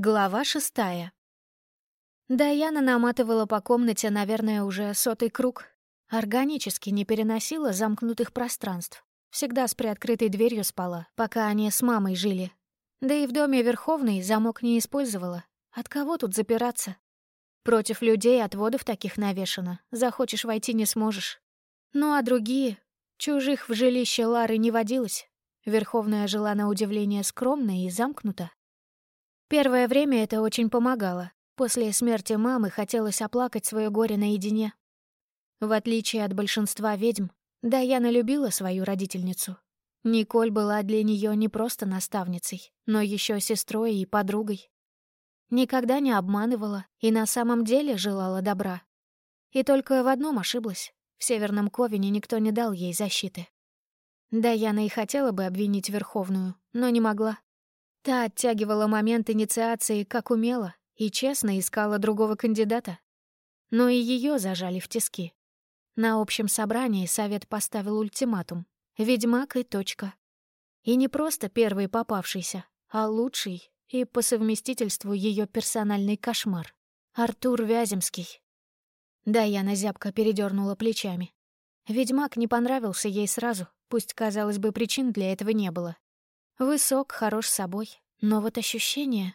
Глава шестая. Даяна наматывала по комнате, наверное, уже сотый круг. Органически не переносила замкнутых пространств. Всегда с приоткрытой дверью спала, пока они с мамой жили. Да и в доме Верховной замок не использовала. От кого тут запираться? Против людей отводов таких навешано. Захочешь войти не сможешь. Ну а другие? Чужих в жилище Лары не водилось. Верховная жила на удивление скромно и замкнуто. Первое время это очень помогало. После смерти мамы хотелось оплакать свое горе наедине. В отличие от большинства ведьм, Даяна любила свою родительницу. Николь была для нее не просто наставницей, но еще сестрой и подругой. Никогда не обманывала и на самом деле желала добра. И только в одном ошиблась. В Северном Ковине никто не дал ей защиты. Даяна и хотела бы обвинить Верховную, но не могла. Та оттягивала момент инициации как умела и честно искала другого кандидата. Но и ее зажали в тиски. На общем собрании совет поставил ультиматум. Ведьмак и точка. И не просто первый попавшийся, а лучший и по совместительству ее персональный кошмар. Артур Вяземский. Даяна зябко передернула плечами. Ведьмак не понравился ей сразу, пусть, казалось бы, причин для этого не было. Высок, хорош собой, но вот ощущение...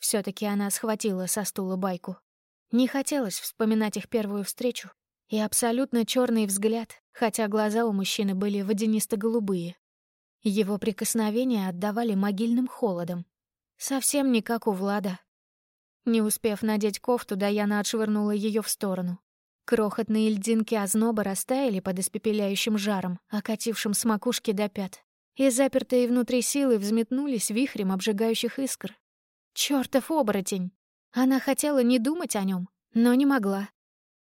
все таки она схватила со стула байку. Не хотелось вспоминать их первую встречу. И абсолютно черный взгляд, хотя глаза у мужчины были водянисто-голубые. Его прикосновения отдавали могильным холодом. Совсем не как у Влада. Не успев надеть кофту, Даяна отшвырнула ее в сторону. Крохотные льдинки озноба растаяли под испепеляющим жаром, окатившим с макушки до пят и запертые внутри силы взметнулись вихрем обжигающих искр. Чёртов оборотень! Она хотела не думать о нем, но не могла.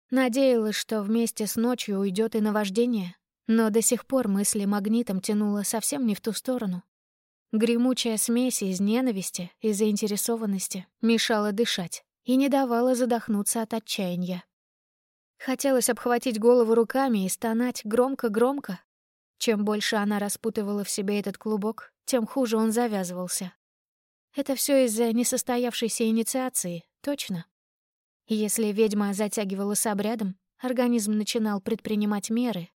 Надеялась, что вместе с ночью уйдет и наваждение, но до сих пор мысли магнитом тянуло совсем не в ту сторону. Гремучая смесь из ненависти и заинтересованности мешала дышать и не давала задохнуться от отчаяния. Хотелось обхватить голову руками и стонать громко-громко, чем больше она распутывала в себе этот клубок, тем хуже он завязывался. Это все из-за несостоявшейся инициации, точно. Если ведьма затягивала с обрядом, организм начинал предпринимать меры.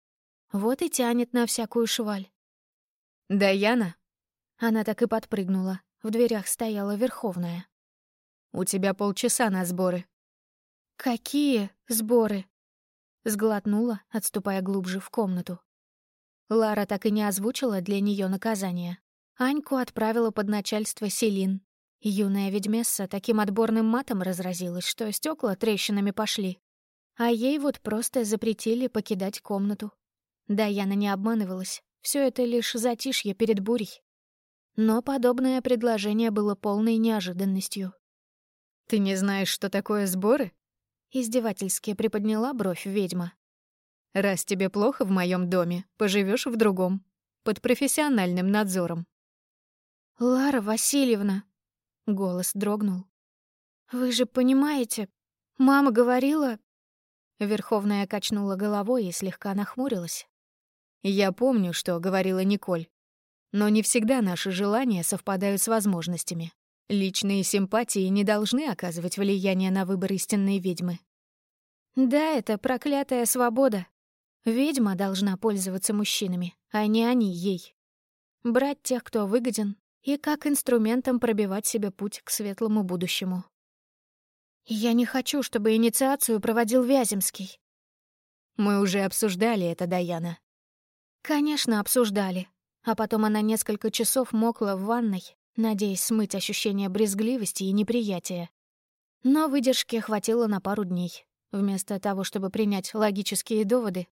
Вот и тянет на всякую шваль. «Даяна?» Она так и подпрыгнула. В дверях стояла Верховная. «У тебя полчаса на сборы». «Какие сборы?» Сглотнула, отступая глубже в комнату. Лара так и не озвучила для нее наказание. Аньку отправила под начальство Селин. Юная ведьмесса таким отборным матом разразилась, что стекла трещинами пошли. А ей вот просто запретили покидать комнату. Даяна не обманывалась. Все это лишь затишье перед бурей. Но подобное предложение было полной неожиданностью. «Ты не знаешь, что такое сборы?» Издевательски приподняла бровь ведьма. Раз тебе плохо в моем доме, поживешь в другом, под профессиональным надзором. Лара Васильевна, голос дрогнул. Вы же понимаете, мама говорила... Верховная качнула головой и слегка нахмурилась. Я помню, что говорила Николь. Но не всегда наши желания совпадают с возможностями. Личные симпатии не должны оказывать влияние на выбор истинной ведьмы. Да, это проклятая свобода, Ведьма должна пользоваться мужчинами, а не они ей. Брать тех, кто выгоден, и как инструментом пробивать себе путь к светлому будущему. Я не хочу, чтобы инициацию проводил Вяземский. Мы уже обсуждали это, Даяна. Конечно, обсуждали. А потом она несколько часов мокла в ванной, надеясь смыть ощущение брезгливости и неприятия. Но выдержки хватило на пару дней. Вместо того, чтобы принять логические доводы,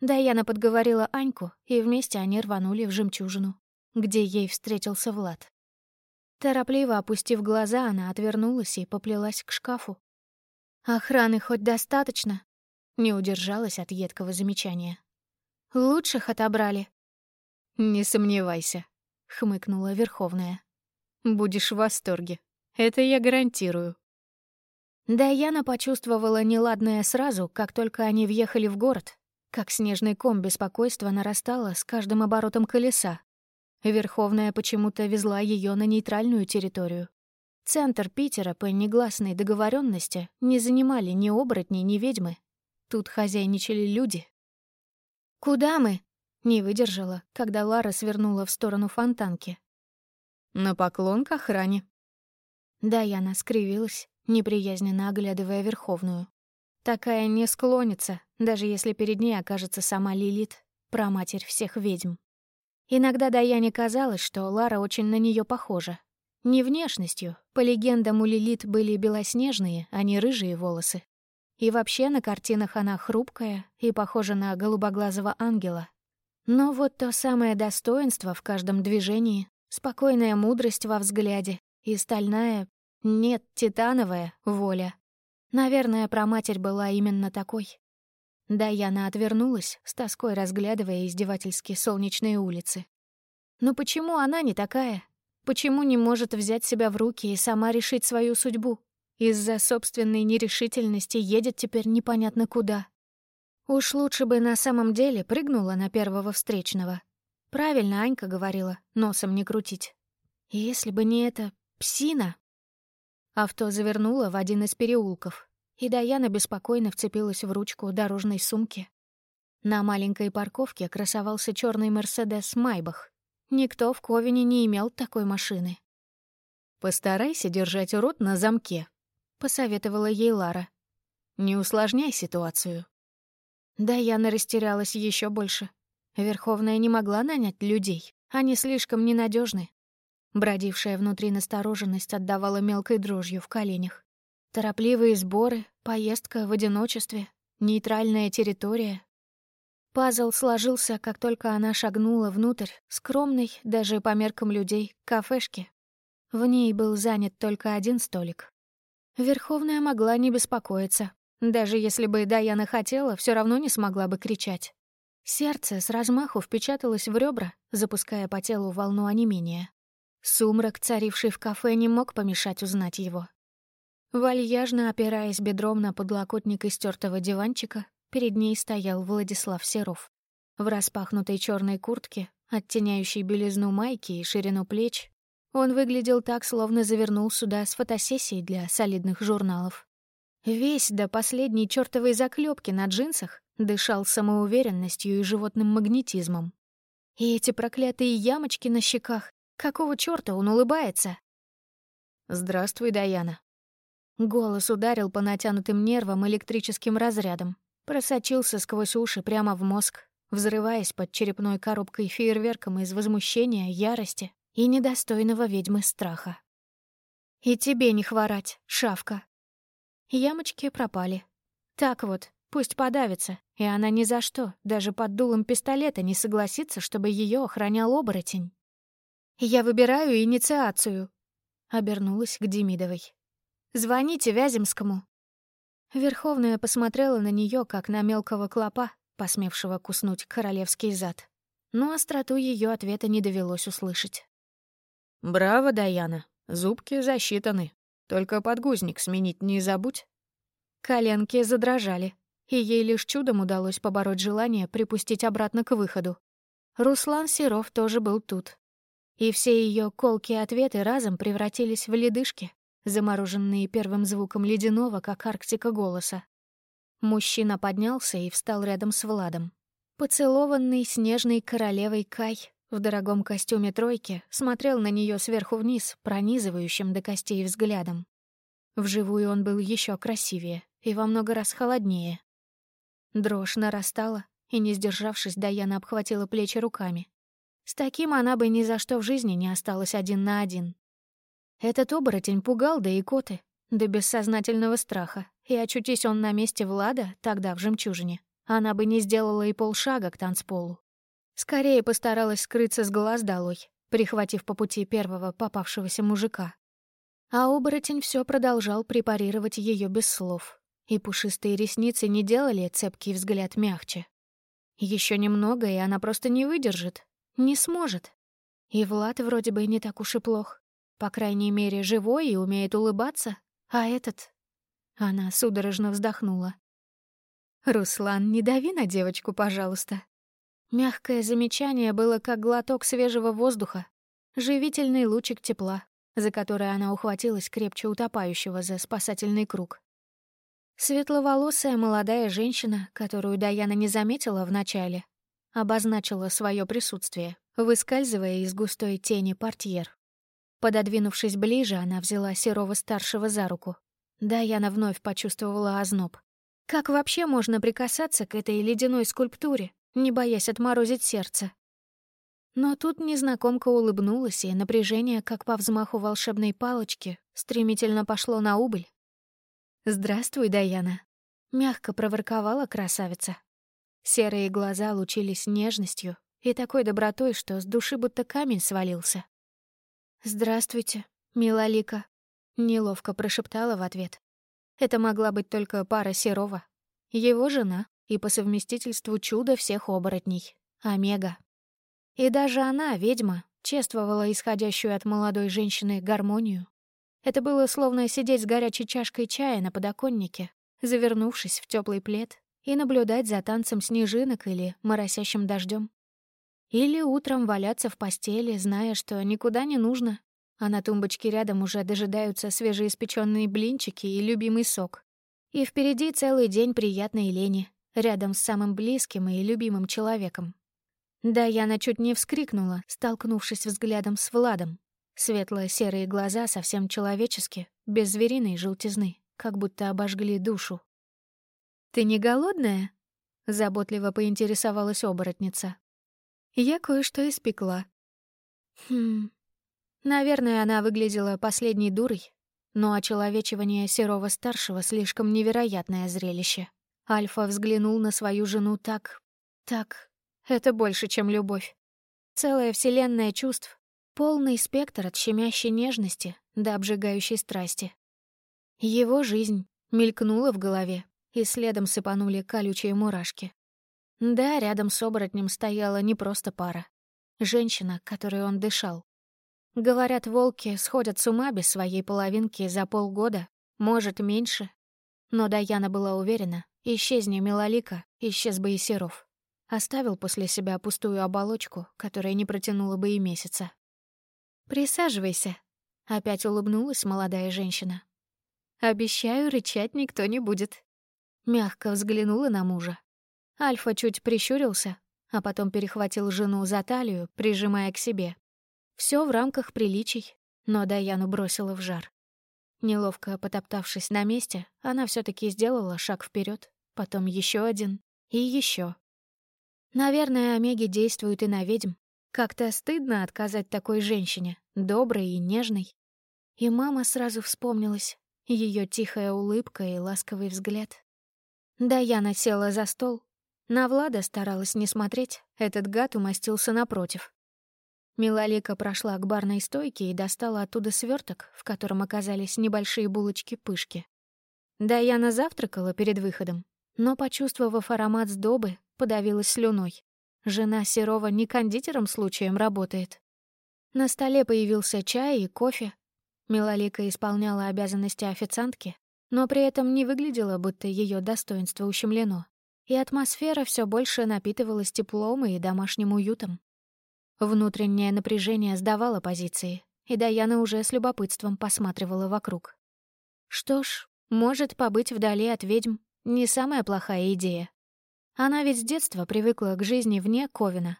Даяна подговорила Аньку, и вместе они рванули в жемчужину, где ей встретился Влад. Торопливо опустив глаза, она отвернулась и поплелась к шкафу. «Охраны хоть достаточно?» Не удержалась от едкого замечания. «Лучших отобрали». «Не сомневайся», — хмыкнула Верховная. «Будешь в восторге. Это я гарантирую». Даяна почувствовала неладное сразу, как только они въехали в город, как снежный ком беспокойства нарастало с каждым оборотом колеса. Верховная почему-то везла ее на нейтральную территорию. Центр Питера по негласной договоренности не занимали ни оборотни, ни ведьмы. Тут хозяйничали люди. «Куда мы?» — не выдержала, когда Лара свернула в сторону фонтанки. «На поклон к охране». Даяна скривилась, неприязненно оглядывая Верховную. Такая не склонится, даже если перед ней окажется сама Лилит, праматерь всех ведьм. Иногда Даяне казалось, что Лара очень на нее похожа, не внешностью. По легендам, у Лилит были белоснежные, а не рыжие волосы. И вообще на картинах она хрупкая и похожа на голубоглазого ангела. Но вот то самое достоинство в каждом движении, спокойная мудрость во взгляде и стальная, нет, титановая воля. Наверное, проматерь была именно такой. Даяна отвернулась, с тоской разглядывая издевательски солнечные улицы. Но почему она не такая? Почему не может взять себя в руки и сама решить свою судьбу? Из-за собственной нерешительности едет теперь непонятно куда. Уж лучше бы на самом деле прыгнула на первого встречного. Правильно Анька говорила, носом не крутить. Если бы не эта псина. Авто завернуло в один из переулков, и Даяна беспокойно вцепилась в ручку дорожной сумки. На маленькой парковке красовался черный Мерседес Майбах Никто в Ковине не имел такой машины. «Постарайся держать рот на замке», — посоветовала ей Лара. «Не усложняй ситуацию». Да, Яна растерялась еще больше. Верховная не могла нанять людей, они слишком ненадежны. Бродившая внутри настороженность отдавала мелкой дрожью в коленях. Торопливые сборы, поездка в одиночестве, нейтральная территория, Пазл сложился, как только она шагнула внутрь, скромной, даже по меркам людей, кафешки. В ней был занят только один столик. Верховная могла не беспокоиться. Даже если бы Даяна хотела, все равно не смогла бы кричать. Сердце с размаху впечаталось в ребра, запуская по телу волну онемения. Сумрак, царивший в кафе, не мог помешать узнать его. Вальяжно опираясь бедром на подлокотник истертого диванчика, Перед ней стоял Владислав Серов. В распахнутой черной куртке, оттеняющей белизну майки и ширину плеч, он выглядел так, словно завернул сюда с фотосессией для солидных журналов. Весь до последней чертовой заклепки на джинсах дышал самоуверенностью и животным магнетизмом. И эти проклятые ямочки на щеках, какого чёрта он улыбается? «Здравствуй, Даяна». Голос ударил по натянутым нервам электрическим разрядом, просочился сквозь уши прямо в мозг, взрываясь под черепной коробкой фейерверком из возмущения, ярости и недостойного ведьмы страха. «И тебе не хворать, шавка!» Ямочки пропали. Так вот, пусть подавится, и она ни за что, даже под дулом пистолета не согласится, чтобы ее охранял оборотень. «Я выбираю инициацию», — обернулась к Демидовой. «Звоните Вяземскому, Верховная посмотрела на нее, как на мелкого клопа, посмевшего куснуть королевский зад. Но остроту ее ответа не довелось услышать. «Браво, Даяна. Зубки засчитаны. Только подгузник сменить не забудь». Коленки задрожали, и ей лишь чудом удалось побороть желание припустить обратно к выходу. Руслан Серов тоже был тут. И все ее колкие ответы разом превратились в ледышки, замороженные первым звуком ледяного, как Арктика, голоса. Мужчина поднялся и встал рядом с Владом. Поцелованный снежной королевой Кай в дорогом костюме тройки смотрел на нее сверху вниз, пронизывающим до костей взглядом. Вживую он был еще красивее и во много раз холоднее. Дрожь нарастала, и, не сдержавшись, Даяна обхватила плечи руками. С таким она бы ни за что в жизни не осталась один на один. Этот оборотень пугал да и коты, до бессознательного страха, и очутись он на месте Влада, тогда в «Жемчужине», она бы не сделала и полшага к танцполу. Скорее постаралась скрыться с глаз долой, прихватив по пути первого попавшегося мужика. А оборотень все продолжал препарировать ее без слов, и пушистые ресницы не делали цепкий взгляд мягче. Еще немного, и она просто не выдержит, не сможет. И Влад вроде бы не так уж и плох. По крайней мере, живой и умеет улыбаться. А этот... Она судорожно вздохнула. «Руслан, не дави на девочку, пожалуйста». Мягкое замечание было как глоток свежего воздуха, живительный лучик тепла, за который она ухватилась крепче утопающего за спасательный круг. Светловолосая молодая женщина, которую Даяна не заметила вначале, обозначила свое присутствие, выскальзывая из густой тени портьер. Пододвинувшись ближе, она взяла Серова-старшего за руку. Даяна вновь почувствовала озноб. Как вообще можно прикасаться к этой ледяной скульптуре, не боясь отморозить сердце? Но тут незнакомка улыбнулась, и напряжение, как по взмаху волшебной палочки, стремительно пошло на убыль. «Здравствуй, Даяна», — мягко проворковала красавица. Серые глаза лучились нежностью и такой добротой, что с души будто камень свалился. «Здравствуйте, милолика», — неловко прошептала в ответ. Это могла быть только пара Серова. Его жена и по совместительству чудо всех оборотней — Омега. И даже она, ведьма, чествовала исходящую от молодой женщины гармонию. Это было словно сидеть с горячей чашкой чая на подоконнике, завернувшись в теплый плед, и наблюдать за танцем снежинок или моросящим дождем. Или утром валяться в постели, зная, что никуда не нужно, а на тумбочке рядом уже дожидаются свежеиспеченные блинчики и любимый сок. И впереди целый день приятной лени, рядом с самым близким и любимым человеком. Да, Яна чуть не вскрикнула, столкнувшись взглядом с Владом. Светло-серые глаза совсем человеческие, без звериной желтизны, как будто обожгли душу. «Ты не голодная?» — заботливо поинтересовалась оборотница. «Я кое-что испекла». «Хм, Наверное, она выглядела последней дурой, но очеловечивание Серова-старшего слишком невероятное зрелище. Альфа взглянул на свою жену так... так... Это больше, чем любовь. Целая вселенная чувств, полный спектр от щемящей нежности до обжигающей страсти. Его жизнь мелькнула в голове, и следом сыпанули колючие мурашки. Да, рядом с оборотнем стояла не просто пара. Женщина, которой он дышал. Говорят, волки сходят с ума без своей половинки за полгода, может, меньше. Но Даяна была уверена, исчезни Милолика, исчез бы и Серов. Оставил после себя пустую оболочку, которая не протянула бы и месяца. «Присаживайся», — опять улыбнулась молодая женщина. «Обещаю, рычать никто не будет». Мягко взглянула на мужа. Альфа чуть прищурился, а потом перехватил жену за талию, прижимая к себе, все в рамках приличий, но Даяну бросила в жар. Неловко потоптавшись на месте, она все таки сделала шаг вперед, потом еще один и еще. Наверное, Омеги действуют и на ведьм. Как-то стыдно отказать такой женщине, доброй и нежной. И мама сразу вспомнилась, ее тихая улыбка и ласковый взгляд. Даяна села за стол. На Влада старалась не смотреть, этот гад умостился напротив. Милолика прошла к барной стойке и достала оттуда сверток, в котором оказались небольшие булочки-пышки. Даяна завтракала перед выходом, но, почувствовав аромат сдобы, подавилась слюной. Жена Серова не кондитером случаем работает. На столе появился чай и кофе. Милолика исполняла обязанности официантки, но при этом не выглядела, будто ее достоинство ущемлено, и атмосфера все больше напитывалась теплом и домашним уютом. Внутреннее напряжение сдавало позиции, и Даяна уже с любопытством посматривала вокруг. Что ж, может, побыть вдали от ведьм — не самая плохая идея. Она ведь с детства привыкла к жизни вне Ковина.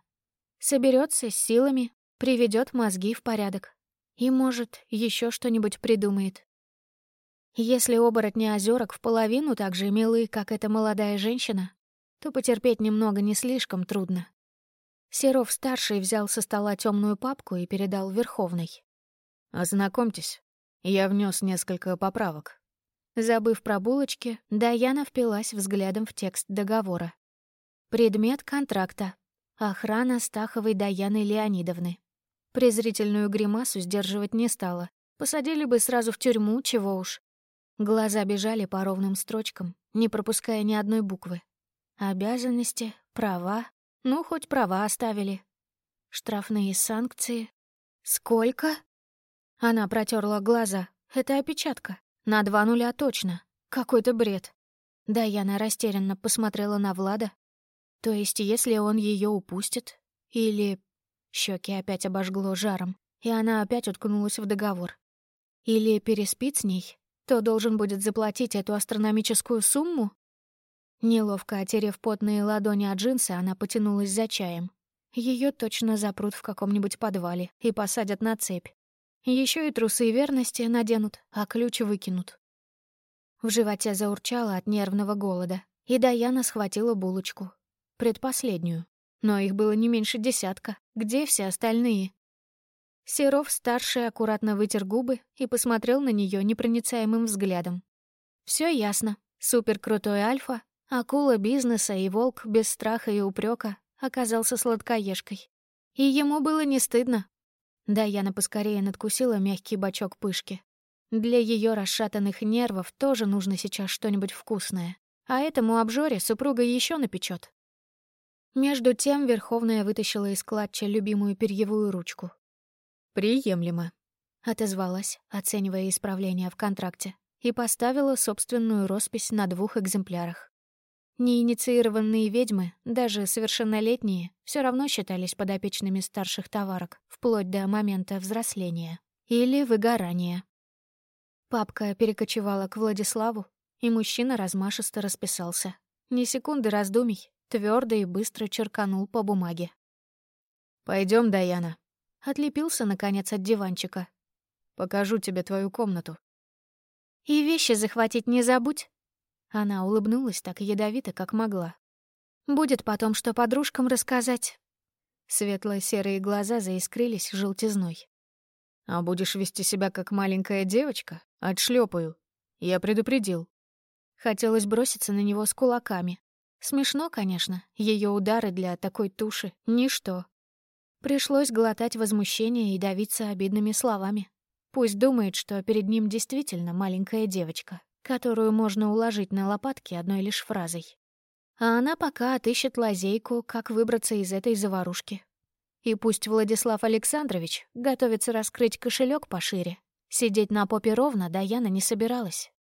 Соберется с силами, приведет мозги в порядок. И, может, еще что-нибудь придумает. Если оборотни озерок в половину так же милы, как эта молодая женщина, то потерпеть немного не слишком трудно. Серов-старший взял со стола темную папку и передал Верховной. «Ознакомьтесь, я внес несколько поправок». Забыв про булочки, Даяна впилась взглядом в текст договора. Предмет контракта. Охрана Стаховой Даяны Леонидовны. Презрительную гримасу сдерживать не стала. Посадили бы сразу в тюрьму, чего уж. Глаза бежали по ровным строчкам, не пропуская ни одной буквы. Обязанности, права, ну, хоть права оставили. Штрафные санкции. Сколько? Она протерла глаза. Это опечатка. На два нуля точно. Какой-то бред. Даяна растерянно посмотрела на Влада. То есть, если он ее упустит? Или... Щеки опять обожгло жаром, и она опять уткнулась в договор. Или переспит с ней, то должен будет заплатить эту астрономическую сумму? Неловко отерев потные ладони от джинсы, она потянулась за чаем. Ее точно запрут в каком-нибудь подвале и посадят на цепь. Еще и трусы верности наденут, а ключ выкинут. В животе заурчало от нервного голода, и Даяна схватила булочку. Предпоследнюю. Но их было не меньше десятка. Где все остальные? Серов старший аккуратно вытер губы и посмотрел на нее непроницаемым взглядом. Все ясно. Суперкрутой альфа, акула бизнеса и волк без страха и упрека оказался сладкоежкой. И ему было не стыдно. Даяна поскорее надкусила мягкий бочок пышки. Для ее расшатанных нервов тоже нужно сейчас что-нибудь вкусное. А этому обжоре супруга еще напечет. Между тем Верховная вытащила из клатча любимую перьевую ручку. «Приемлемо», — отозвалась, оценивая исправления в контракте, и поставила собственную роспись на двух экземплярах. Неинициированные ведьмы, даже совершеннолетние, все равно считались подопечными старших товарок, вплоть до момента взросления или выгорания. Папка перекочевала к Владиславу, и мужчина размашисто расписался. Ни секунды раздумий, твердо и быстро черканул по бумаге. Пойдем, Даяна», Отлепился, наконец, от диванчика. «Покажу тебе твою комнату». «И вещи захватить не забудь». Она улыбнулась так ядовито, как могла. «Будет потом, что подружкам рассказать». Светло-серые глаза заискрились желтизной. «А будешь вести себя как маленькая девочка? Отшлепаю. Я предупредил». Хотелось броситься на него с кулаками. Смешно, конечно, ее удары для такой туши — ничто. Пришлось глотать возмущение и давиться обидными словами. Пусть думает, что перед ним действительно маленькая девочка, которую можно уложить на лопатки одной лишь фразой. А она пока отыщет лазейку, как выбраться из этой заварушки. И пусть Владислав Александрович готовится раскрыть кошелек пошире. Сидеть на попе ровно Даяна не собиралась.